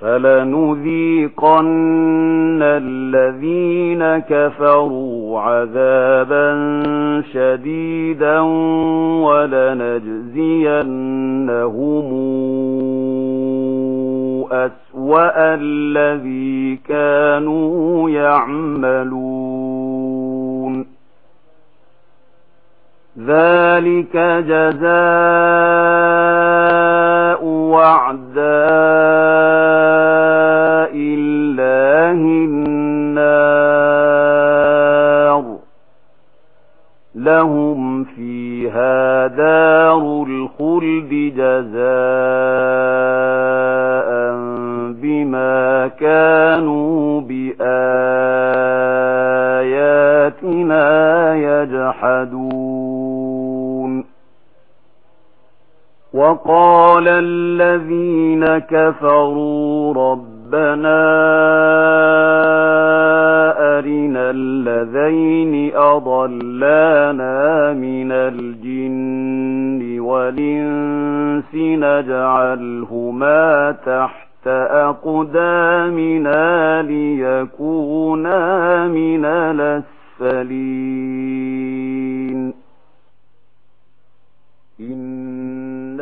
فلنذيقن الذين كفروا عذابا شديدا ولنجزينهم أسوأ الذي كانوا يعملون ذلك جزاء وَعْدَاءُ لهم فيها دار الخلد جزاء بما كانوا بآياتنا يجحدون وقال الذين كفروا رب ربنا أرنا الذين أضلانا من الجن والإنس نجعلهما تحت أقدامنا ليكونا من الأسفلين.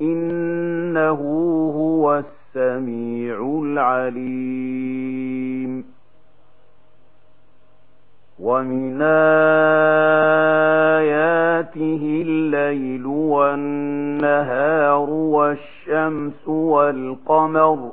إنه هو السميع العليم ومن آياته الليل والنهار والشمس والقمر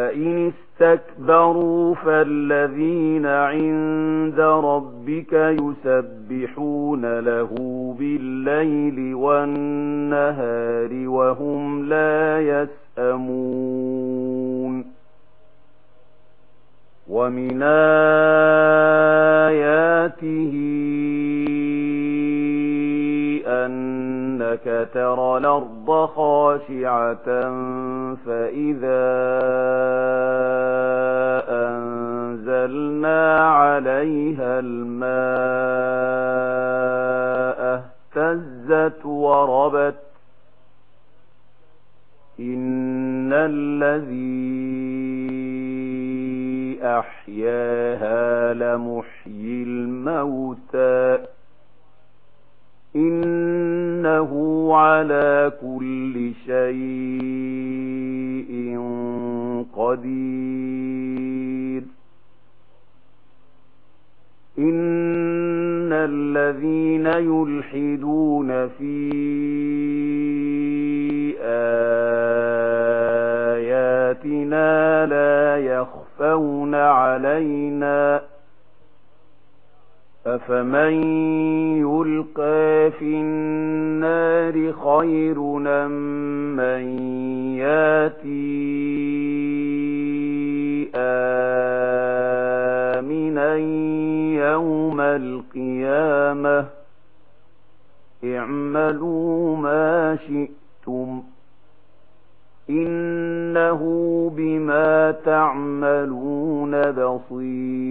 فإن استكبروا فالذين عند ربك يسبحون له بالليل والنهار وهم لا يسأمون ومن آياته أنك ترى الأرض خاصة خاشعة فإذا أنزلنا عليها الماء اهتزت وربت إن الذي أحياها لمحيي الموتى إن إِنَّهُ عَلَى كُلِّ شَيْءٍ قَدِيرٌ إِنَّ الَّذِينَ يُلْحِدُونَ فِي آيَاتِنَا لَا يَخْفَوْنَ عَلَيْنَا أفمن يلقى في النار خير من ياتي آمنا يوم القيامة اعملوا ما شئتم إنه بما تعملون بصير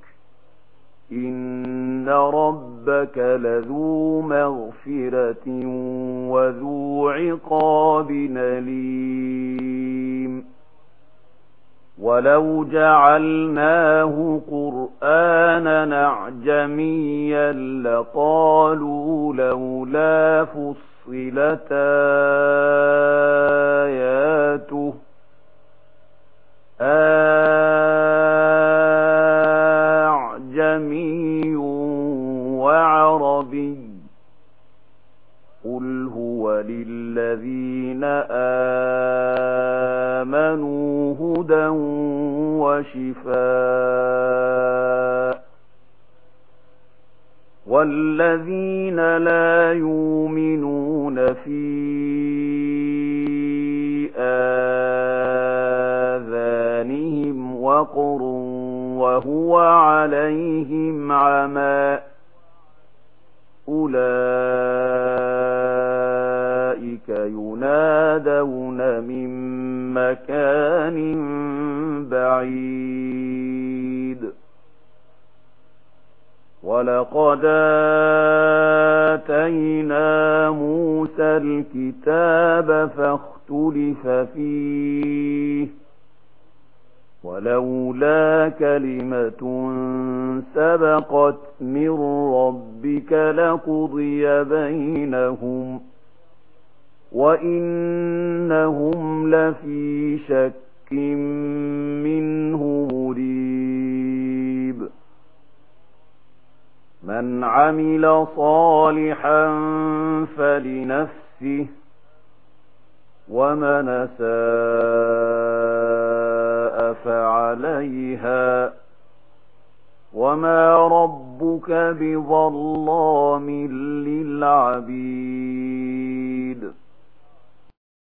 إن ربك لذو مغفرة وذو عقاب أَلِيمٍ ولو جعلناه قرآنا أعجميا لقالوا لولا فصلت آياته آياته وعربي. قل هو للذين آمنوا هدى وشفاء. والذين لا يؤمنون في آذانهم وقر وهو عليهم عما أولئك ينادون من مكان بعيد. ولقد آتينا موسى الكتاب فاختلف فيه. ولولا كلمة سبقت من ربك لقضي بينهم وإنهم لفي شك منه مريب من عمل صالحا فلنفسه ومن ساء فعليها وما ربك بظلام للعبيد